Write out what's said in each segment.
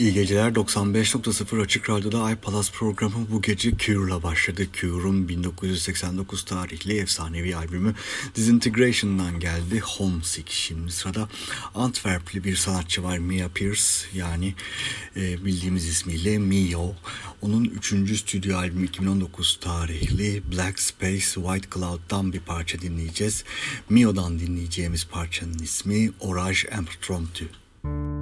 İyi geceler 95.0 Açık Radyo'da iPalaz programı bu gece Cure'la başladı. Cure'un 1989 tarihli efsanevi albümü Disintegration'dan geldi. Homesick. Şimdi sırada Antwerpli bir sanatçı var Mia Pierce yani e, bildiğimiz ismiyle Mio. Onun 3. stüdyo albümü 2019 tarihli Black Space White Cloud'dan bir parça dinleyeceğiz. Mio'dan dinleyeceğimiz parçanın ismi Orage Impromptu. Mio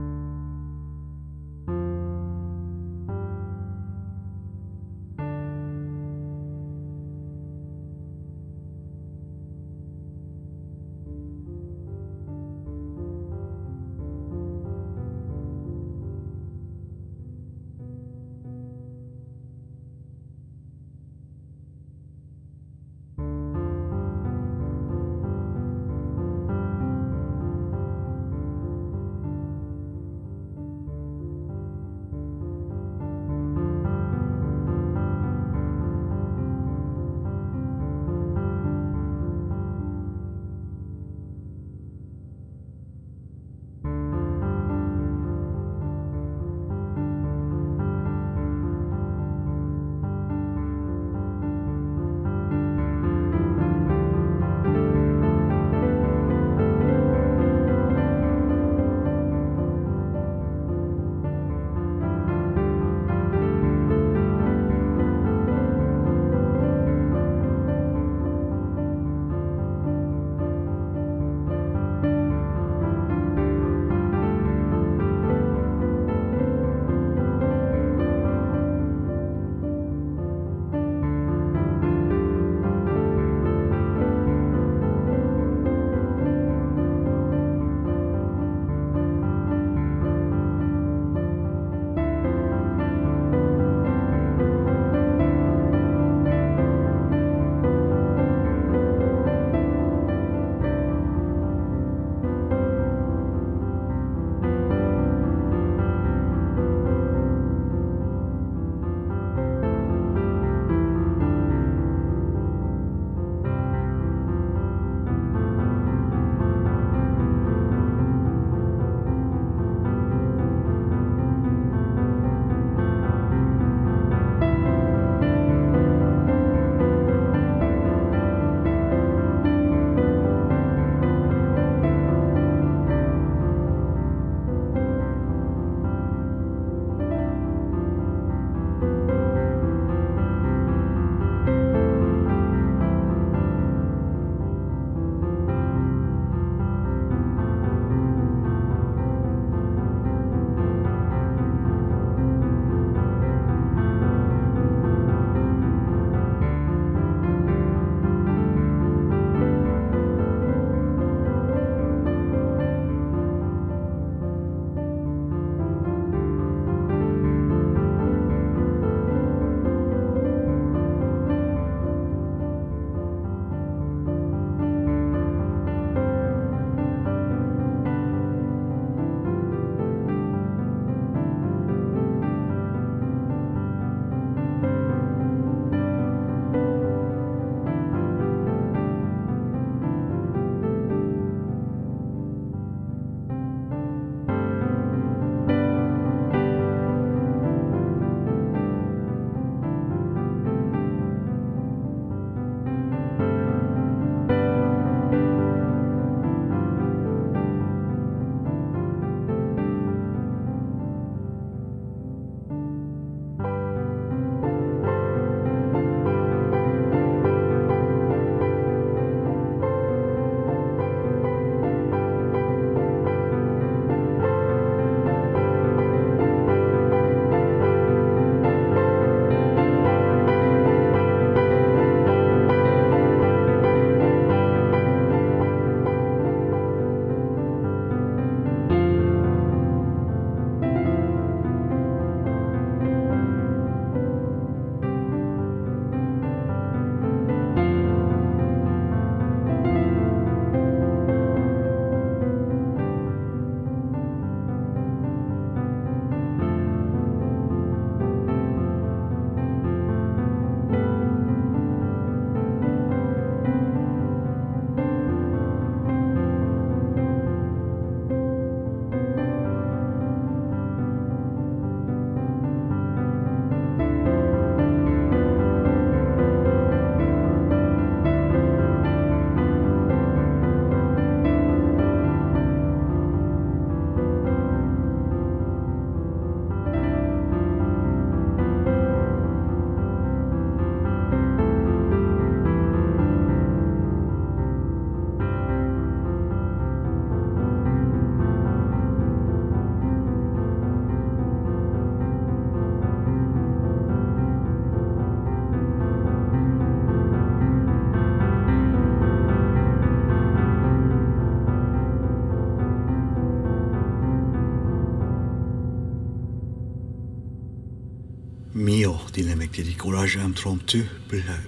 dinlemek dedik. Orage Impromptu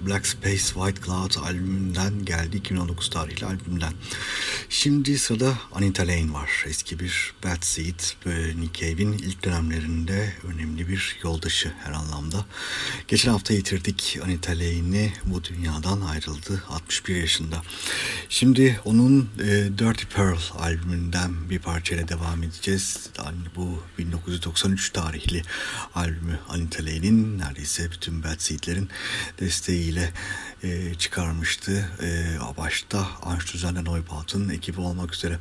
Black Space White Cloud albümünden geldi. 2019 tarihli albümden. Şimdi sırada Anita Lane var. Eski bir Bad Seed ve Nick Cave'in ilk dönemlerinde önemli bir yoldaşı her anlamda. Geçen hafta yitirdik Anita Lane'i bu dünyadan ayrıldı 61 yaşında. Şimdi onun e, Dirty Pearl albümünden bir parçayla devam edeceğiz. Yani bu 1993 tarihli albümü Anita Lane'in neredeyse bütün Bad Seed'lerin desteğiyle e, çıkarmıştı. E, başta Anstüzen'den Neubaut'un ekibi olmak üzere.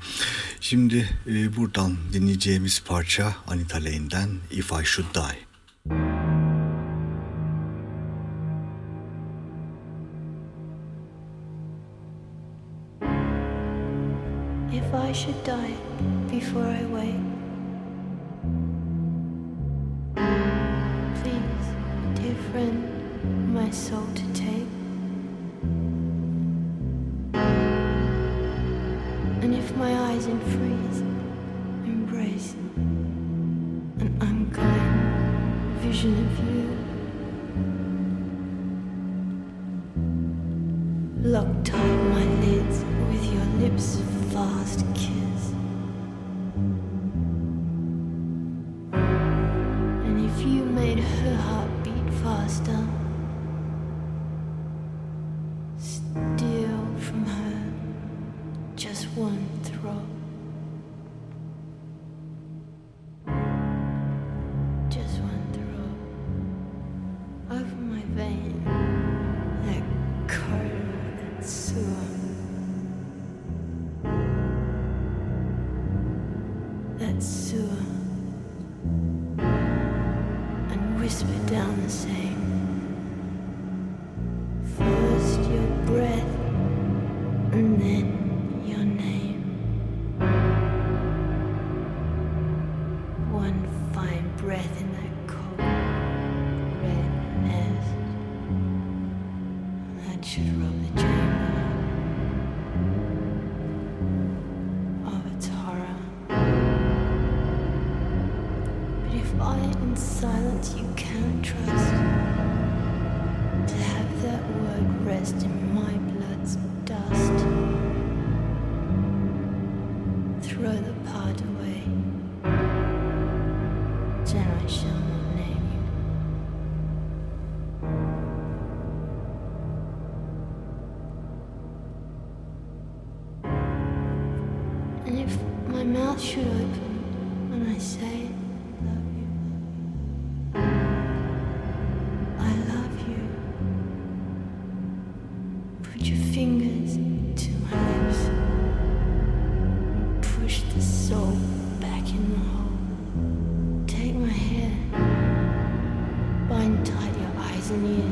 Şimdi e, buradan dinleyeceğimiz parça Anita Lane'den If I Should Die. I should die before I wake, friend, my soul to take. And if my eyes in freeze, embrace an unkind vision of you. Lock tight my lids with your lips fast kiss. Hasta should open when I say love you, I love you. Put your fingers to my lips. Push the soul back in the hole. Take my hand. Bind tight your eyes and ears.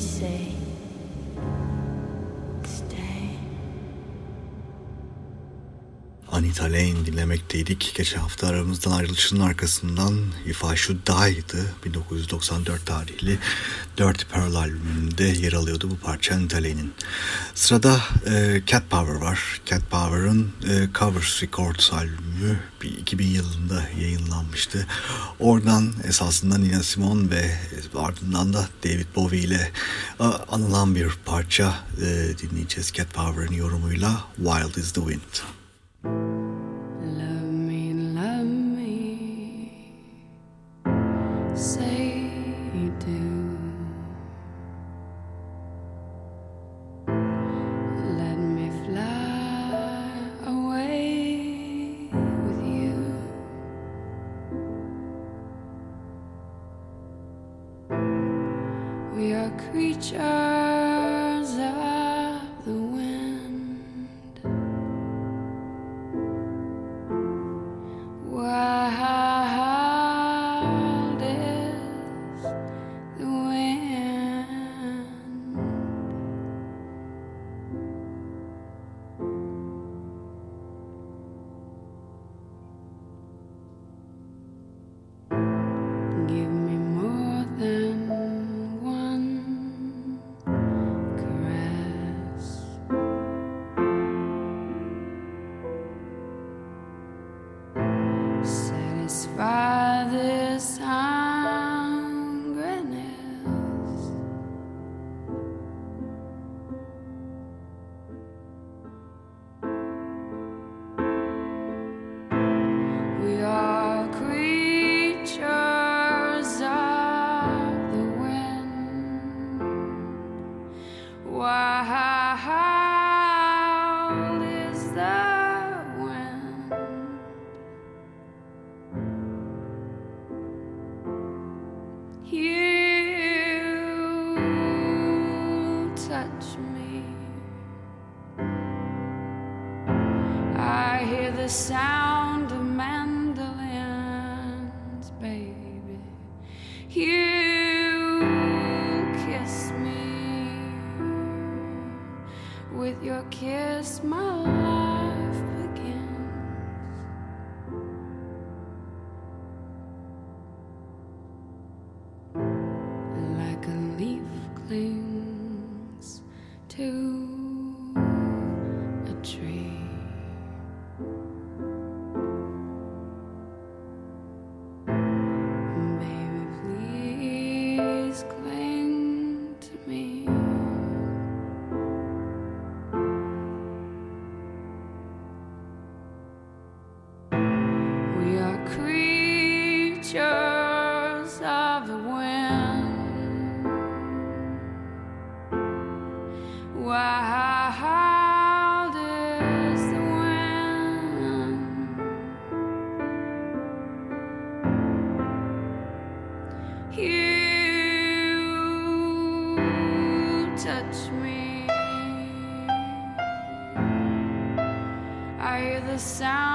Say, Stay. Anita Lane dinlemekteydik. Geçen hafta aramızdan ayrılışının arkasından If I Should Die'dı. 1994 tarihli Dirty Pearl albümünde yer alıyordu bu parça Anita Lane'in. Sırada e, Cat Power var. Cat Power'ın e, Covers Records albümü bir 2000 yılında yayınlanmıştı. Oradan esasında Nina Simone ve ardından da David Bowie ile e, anılan bir parça e, dinleyeceğiz Cat Power'ın yorumuyla Wild is the Wind. Sound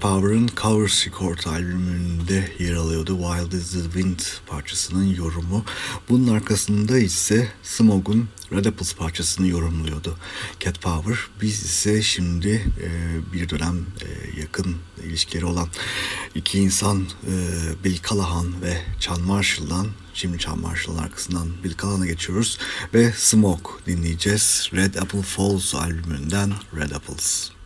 Power'ın Cover Record albümünde yer alıyordu Wild is the Wind parçasının yorumu. Bunun arkasında ise Smog'un Red Apples parçasını yorumluyordu Cat Power. Biz ise şimdi e, bir dönem e, yakın ilişkileri olan iki insan e, Bill Callahan ve Chan Marshall'dan Şimdi Chan Marshall'ın arkasından Bill Callahan'a geçiyoruz ve Smog dinleyeceğiz. Red Apple Falls albümünden Red Apples.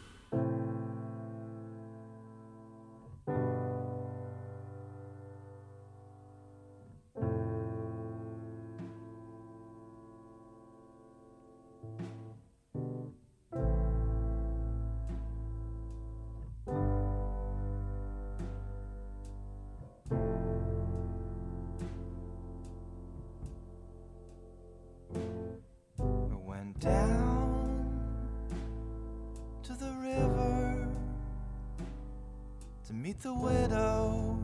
Down to the river to meet the widow.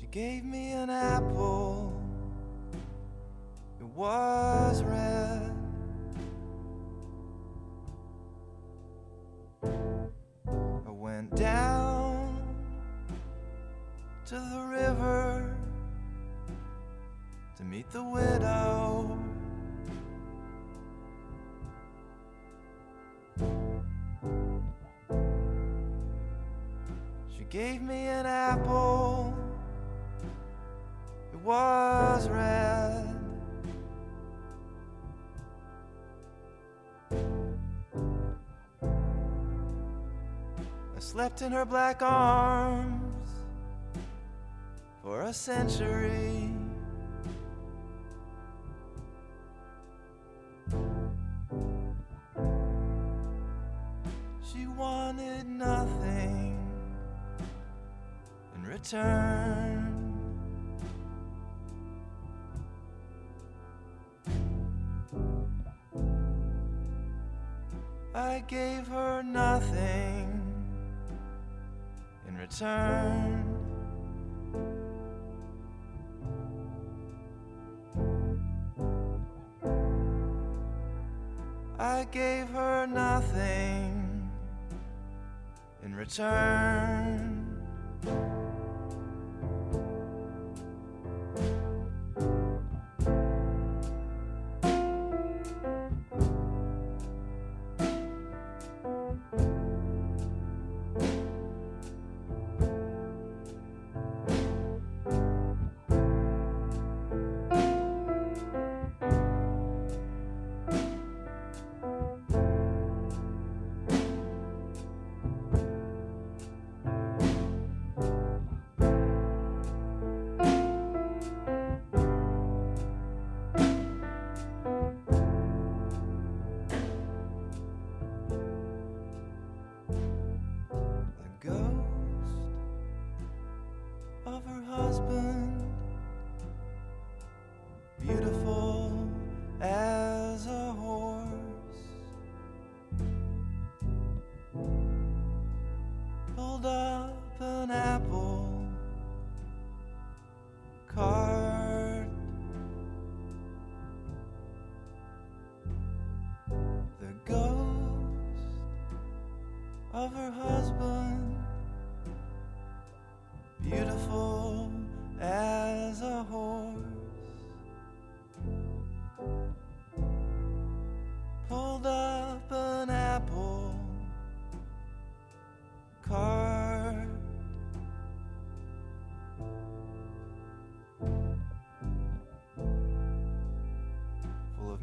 She gave me an apple, to the river to meet the widow. She gave me an apple, it was red. I slept in her black arms a century. She wanted nothing in return. I gave her nothing in return. Gave her nothing in return.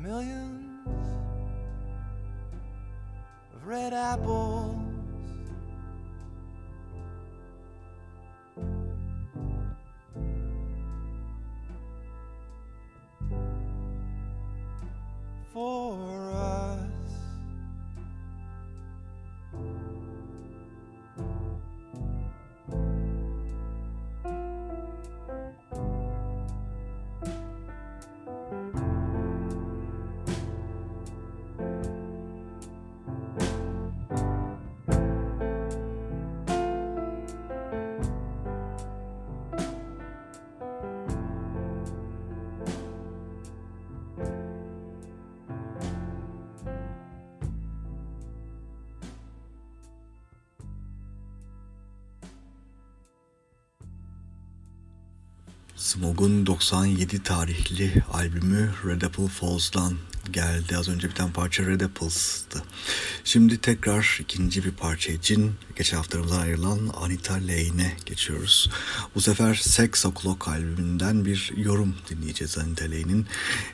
millions of red apples. Smog'un 97 tarihli albümü Red Apple Falls'dan geldi. Az önce biten parça Red Apples'tı. Şimdi tekrar ikinci bir parça için geçen haftamızdan ayrılan Anita Lane'e geçiyoruz. Bu sefer Sex O'Clock albümünden bir yorum dinleyeceğiz Anita Lane'in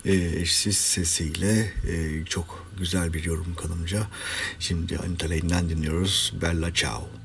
e, eşsiz sesiyle e, çok güzel bir yorum kanımca. Şimdi Anita Lane'den dinliyoruz Bella Ciao.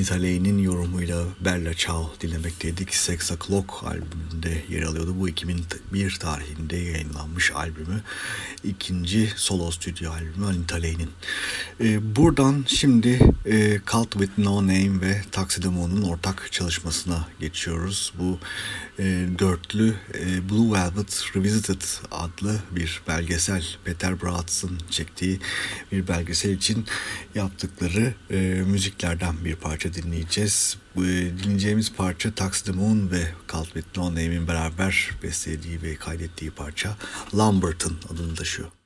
Anita Lay'nin yorumuyla Bella Ciao dinlemekteydik. Sex O'Clock albümünde yer alıyordu. Bu 2001 tarihinde yayınlanmış albümü. ikinci solo stüdyo albümü Anita Lay'nin. Ee, buradan şimdi e, Cult With No Name ve Taxidermo'nun ortak çalışmasına geçiyoruz. Bu e, dörtlü e, Blue Velvet Revisited adlı bir belgesel Peter Bratz'ın çektiği bir belgesel için yaptıkları e, müziklerden bir parça dinleyeceğiz. E, dinleyeceğimiz parça Tax the Moon ve Cult With No Name'in beraber beslediği ve kaydettiği parça Lamberton adını taşıyor.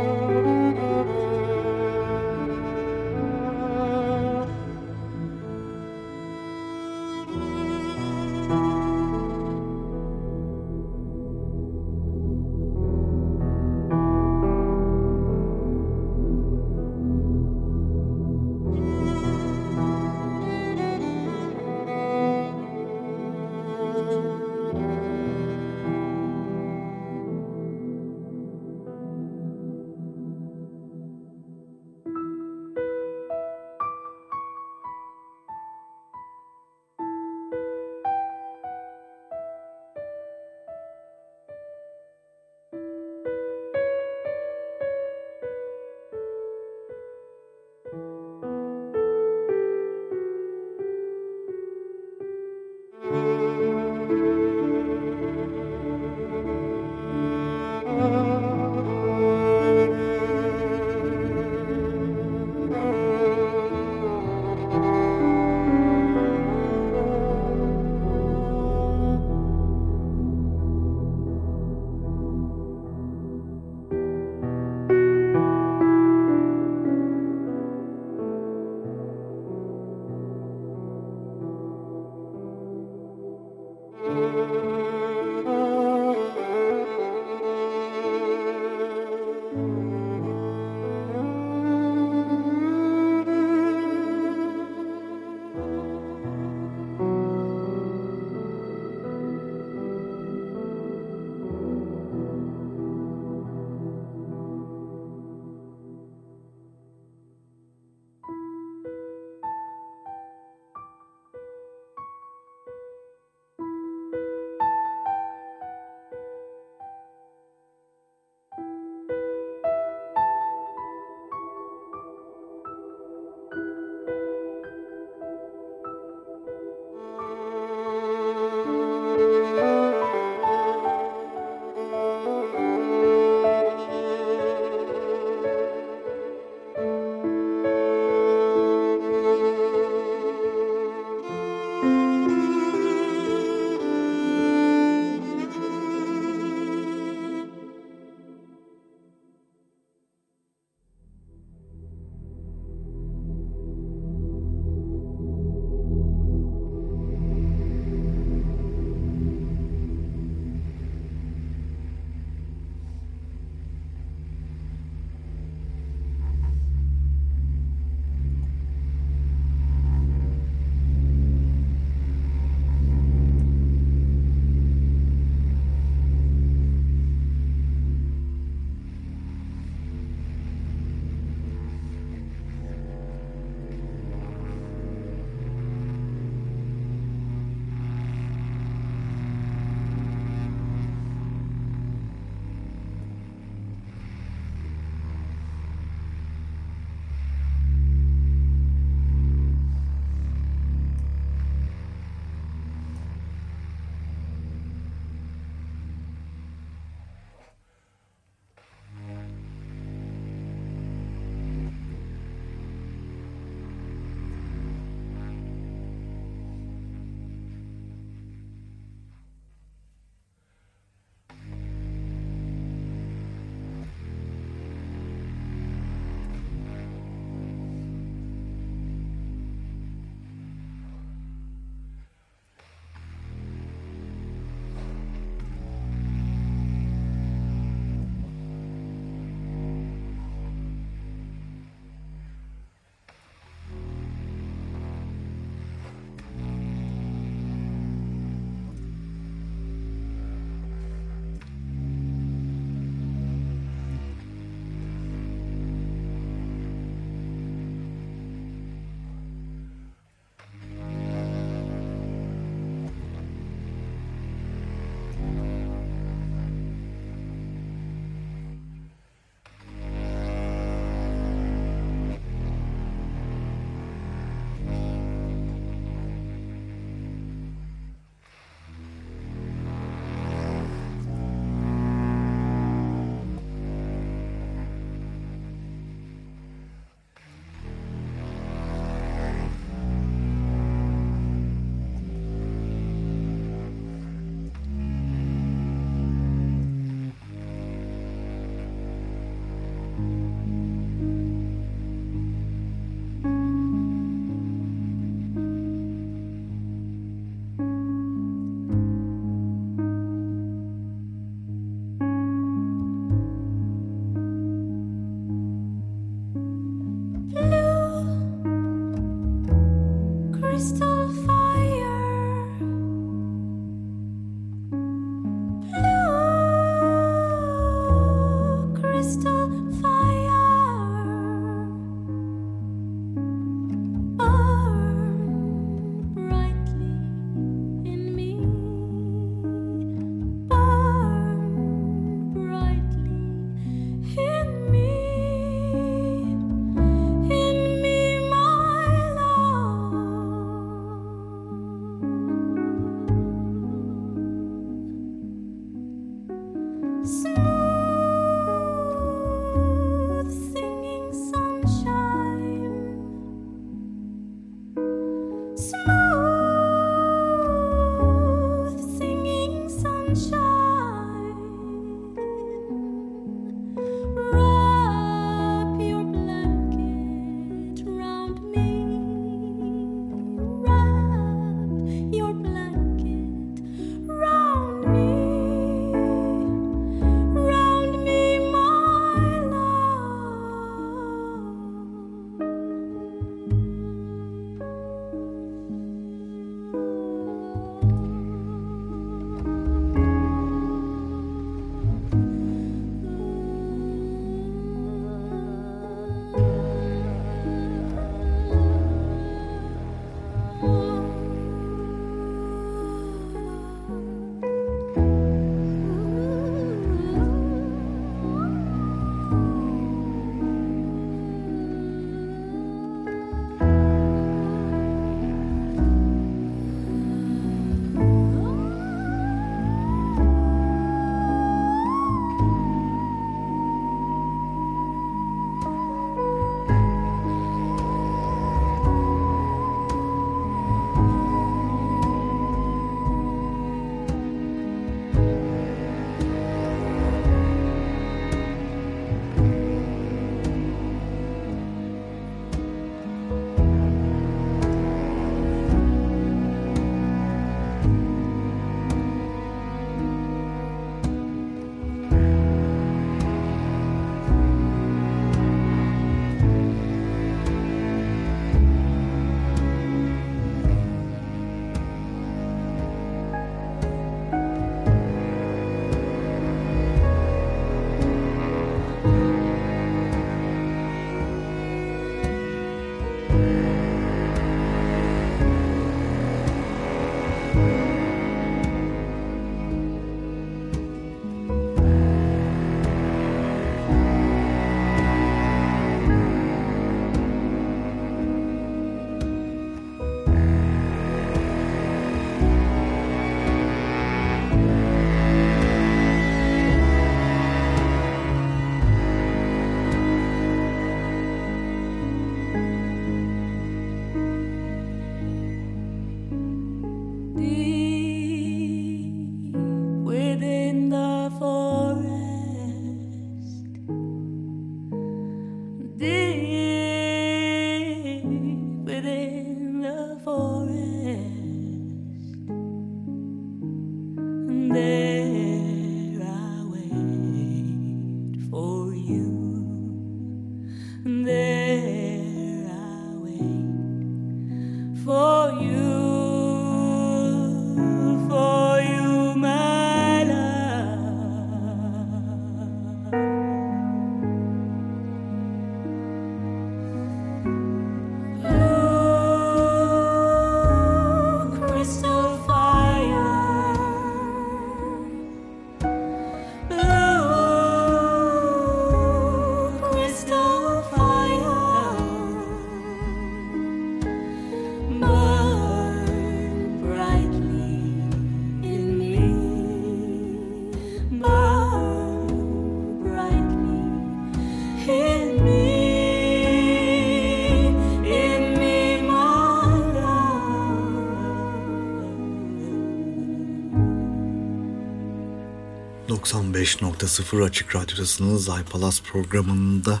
95.0 Açık Radyo'dasınız. iPalas programında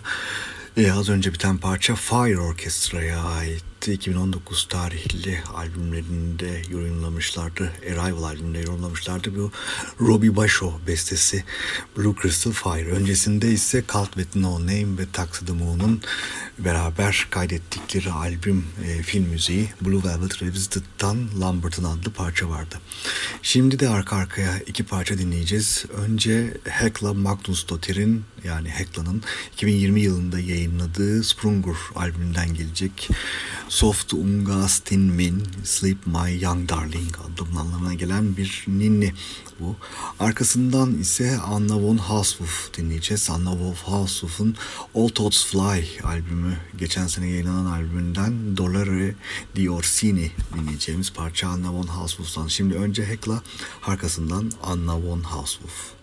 e, az önce biten parça Fire Orkestra'ya ait 2019 tarihli albümlerinde yorumlamışlardı. Arrival albümünde yorumlamışlardı. Bu Robbie Basho bestesi Blue Crystal Fire. Öncesinde ise Cult with No Name ve Taxi the Moon'un beraber kaydettikleri albüm e, film müziği Blue Velvet Revisited'dan Lambert'ın adlı parça vardı. Şimdi de arka arkaya iki parça dinleyeceğiz. Önce Hekla Magnusdottir'in yani Hekla'nın 2020 yılında yayınladığı Sprungur albümünden gelecek Soft Unga Stin Min Sleep My Young Darling adlı anlamına gelen bir ninni bu. Arkasından ise Anna von Hauswolf dinleyeceğiz. Anna von Hauswolf'un All Thoughts Fly albümü geçen sene yayınlanan albümünden Dolore di Orsini dinleyeceğimiz parça Anna von Hauswolf'tan. Şimdi önce Hekla arkasından Anna von Hauswolf.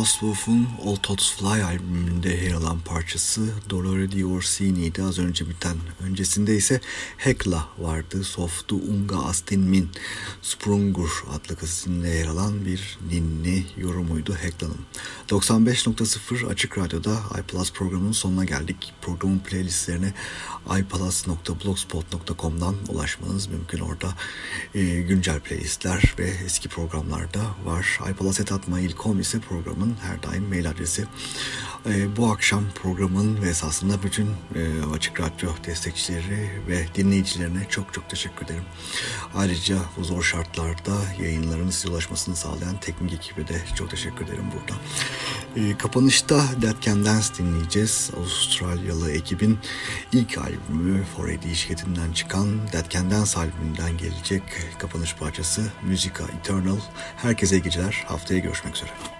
Von Hauswolf'un All Tots Fly albümünde yer alan parçası Dolore di Orsini'ydi az önce biten. Öncesinde ise Hekla vardı. Softu Unga Astin Min Sprungur adlı kasasında yer alan bir ninni yorumuydu Hekla'nın. 95.0 Açık Radyo'da iPlus programının sonuna geldik. Programın playlistlerine iPlus.blogspot.com'dan ulaşmanız mümkün. Orada e, güncel playlistler ve eski programlarda var. iPlus.mail.com ise programın her daim mail adresi. E, bu akşam programın ve esasında bütün e, Açık Radyo destekçileri ve dinleyicilerine çok çok teşekkür ederim. Ayrıca bu zor şartlarda yayınların size ulaşmasını sağlayan teknik ekibe de çok teşekkür ederim burada. E, kapanışta Dead Can Dance dinleyeceğiz. Avustralyalı ekibin ilk albümü 4AD şirketinden çıkan Dead Can Dance albümünden gelecek kapanış parçası Musica Eternal. Herkese iyi geceler. Haftaya görüşmek üzere.